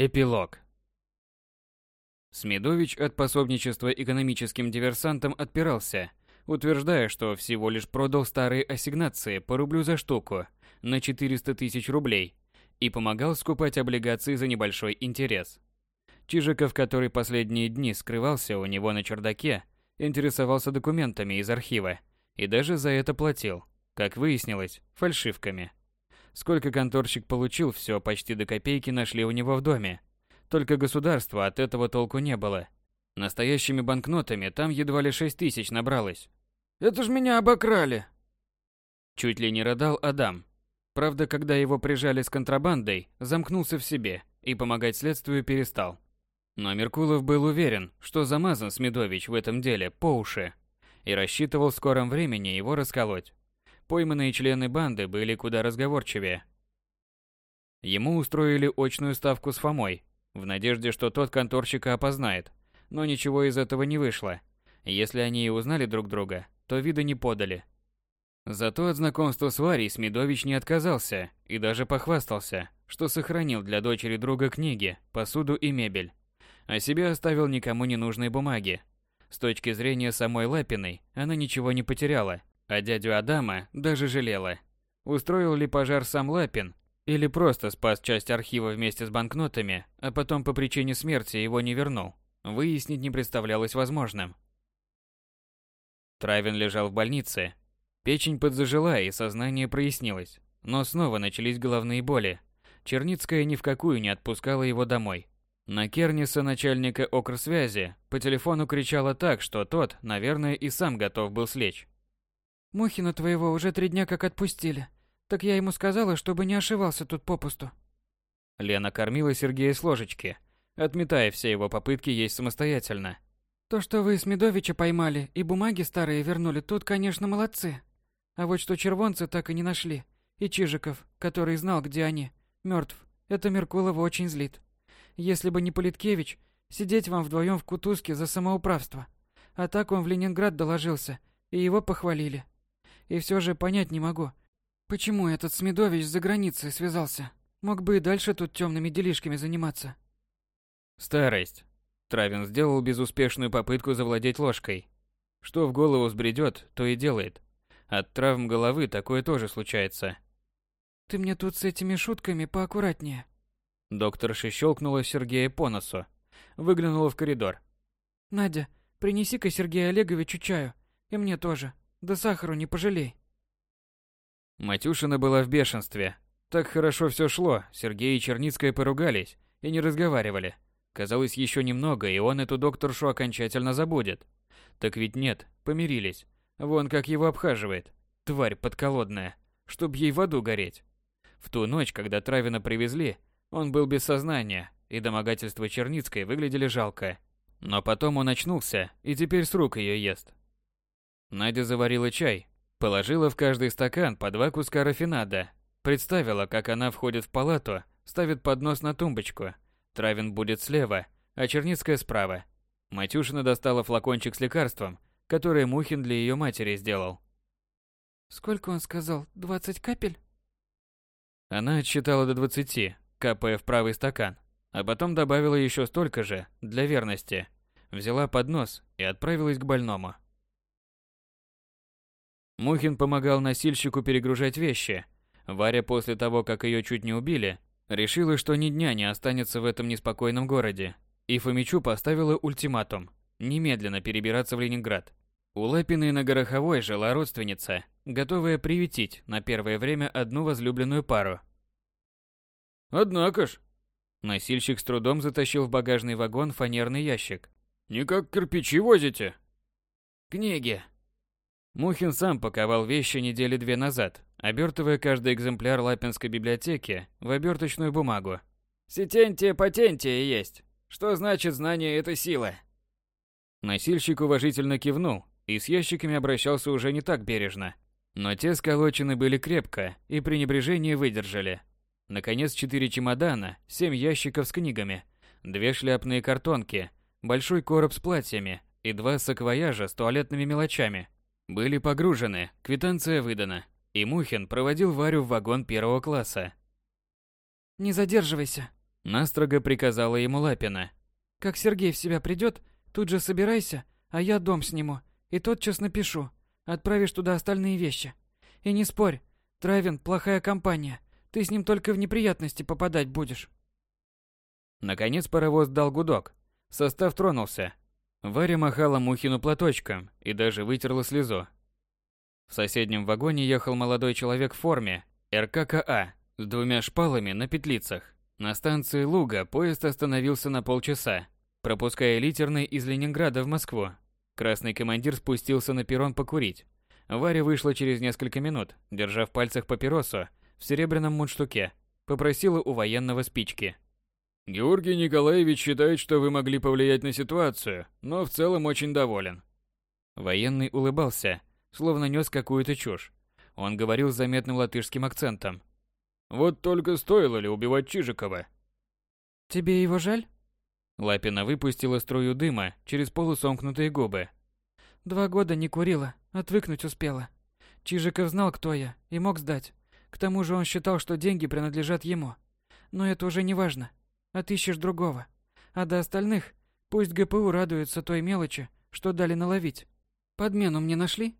Эпилог. Смедович от пособничества экономическим диверсантам отпирался, утверждая, что всего лишь продал старые ассигнации по рублю за штуку на 400 тысяч рублей и помогал скупать облигации за небольшой интерес. Чижиков, который последние дни скрывался у него на чердаке, интересовался документами из архива и даже за это платил, как выяснилось, фальшивками. Сколько конторщик получил, все почти до копейки нашли у него в доме. Только государства от этого толку не было. Настоящими банкнотами там едва ли шесть тысяч набралось. «Это ж меня обокрали!» Чуть ли не рыдал Адам. Правда, когда его прижали с контрабандой, замкнулся в себе и помогать следствию перестал. Но Меркулов был уверен, что замазан Смедович в этом деле по уши и рассчитывал в скором времени его расколоть. Пойманные члены банды были куда разговорчивее. Ему устроили очную ставку с Фомой, в надежде, что тот конторщика опознает, но ничего из этого не вышло. Если они и узнали друг друга, то вида не подали. Зато от знакомства с Варей Смедович не отказался и даже похвастался, что сохранил для дочери друга книги, посуду и мебель, а себе оставил никому не нужные бумаги. С точки зрения самой Лапиной, она ничего не потеряла, а дядю Адама даже жалела. Устроил ли пожар сам Лапин, или просто спас часть архива вместе с банкнотами, а потом по причине смерти его не вернул, выяснить не представлялось возможным. Травин лежал в больнице. Печень подзажила и сознание прояснилось. Но снова начались головные боли. Черницкая ни в какую не отпускала его домой. На Керниса, начальника окрсвязи, по телефону кричала так, что тот, наверное, и сам готов был слечь. Мухина твоего уже три дня как отпустили. Так я ему сказала, чтобы не ошивался тут попусту. Лена кормила Сергея с ложечки, отметая все его попытки есть самостоятельно. То, что вы Смедовича поймали и бумаги старые вернули, тут, конечно, молодцы. А вот что червонцы так и не нашли, и Чижиков, который знал, где они, мертв, это Меркулова очень злит. Если бы не Политкевич, сидеть вам вдвоем в кутузке за самоуправство. А так он в Ленинград доложился, и его похвалили. И все же понять не могу, почему этот Смедович за границей связался. Мог бы и дальше тут темными делишками заниматься. Старость. Травин сделал безуспешную попытку завладеть ложкой. Что в голову взбредет, то и делает. От травм головы такое тоже случается. Ты мне тут с этими шутками поаккуратнее. Доктор щелкнула Сергея по носу. Выглянула в коридор. Надя, принеси-ка Сергею Олеговичу чаю. И мне тоже. Да сахару не пожалей. Матюшина была в бешенстве. Так хорошо все шло, Сергей и Черницкая поругались и не разговаривали. Казалось, еще немного, и он эту докторшу окончательно забудет. Так ведь нет, помирились. Вон как его обхаживает. Тварь подколодная, чтоб ей в аду гореть. В ту ночь, когда Травина привезли, он был без сознания, и домогательства Черницкой выглядели жалко. Но потом он очнулся, и теперь с рук ее ест. Надя заварила чай, положила в каждый стакан по два куска рафинада, представила, как она входит в палату, ставит поднос на тумбочку. Травин будет слева, а Черницкая справа. Матюшина достала флакончик с лекарством, которое Мухин для ее матери сделал. Сколько он сказал? Двадцать капель? Она отсчитала до двадцати, капая в правый стакан, а потом добавила еще столько же, для верности. Взяла поднос и отправилась к больному. Мухин помогал носильщику перегружать вещи. Варя после того, как ее чуть не убили, решила, что ни дня не останется в этом неспокойном городе. И Фомичу поставила ультиматум – немедленно перебираться в Ленинград. У Лапиной на Гороховой жила родственница, готовая приютить на первое время одну возлюбленную пару. «Однако ж!» Носильщик с трудом затащил в багажный вагон фанерный ящик. «Не как кирпичи возите?» «Книги», Мухин сам паковал вещи недели две назад, обертывая каждый экземпляр Лапинской библиотеки в оберточную бумагу. «Сетентия патентия есть. Что значит знание – это сила?» Носильщик уважительно кивнул и с ящиками обращался уже не так бережно. Но те сколочены были крепко и пренебрежение выдержали. Наконец, четыре чемодана, семь ящиков с книгами, две шляпные картонки, большой короб с платьями и два саквояжа с туалетными мелочами – были погружены, квитанция выдана, и Мухин проводил Варю в вагон первого класса. «Не задерживайся», Настрого приказала ему Лапина. Как Сергей в себя придет, тут же собирайся, а я дом сниму. И тотчас напишу. Отправишь туда остальные вещи. И не спорь, Травин плохая компания. Ты с ним только в неприятности попадать будешь. Наконец паровоз дал гудок. Состав тронулся. Варя махала Мухину платочком и даже вытерла слезу. В соседнем вагоне ехал молодой человек в форме РККА с двумя шпалами на петлицах. На станции Луга поезд остановился на полчаса, пропуская литерный из Ленинграда в Москву. Красный командир спустился на перрон покурить. Варя вышла через несколько минут, держа в пальцах папиросу в серебряном мундштуке. Попросила у военного спички. Георгий Николаевич считает, что вы могли повлиять на ситуацию, но в целом очень доволен. Военный улыбался, словно нес какую-то чушь. Он говорил с заметным латышским акцентом. Вот только стоило ли убивать Чижикова? Тебе его жаль? Лапина выпустила струю дыма через полусомкнутые губы. Два года не курила, отвыкнуть успела. Чижиков знал, кто я, и мог сдать. К тому же он считал, что деньги принадлежат ему. Но это уже не важно отыщешь другого. А до остальных пусть ГПУ радуется той мелочи, что дали наловить. Подмену мне нашли?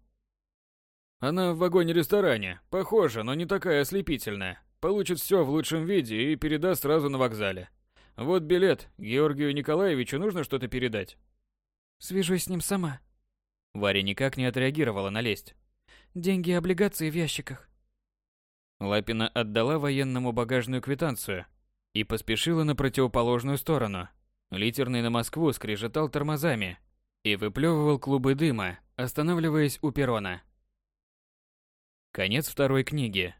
Она в вагоне-ресторане. Похожа, но не такая ослепительная. Получит все в лучшем виде и передаст сразу на вокзале. Вот билет. Георгию Николаевичу нужно что-то передать. Свяжусь с ним сама. Варя никак не отреагировала на лесть. Деньги и облигации в ящиках. Лапина отдала военному багажную квитанцию, и поспешила на противоположную сторону. Литерный на Москву скрежетал тормозами и выплевывал клубы дыма, останавливаясь у перрона. Конец второй книги.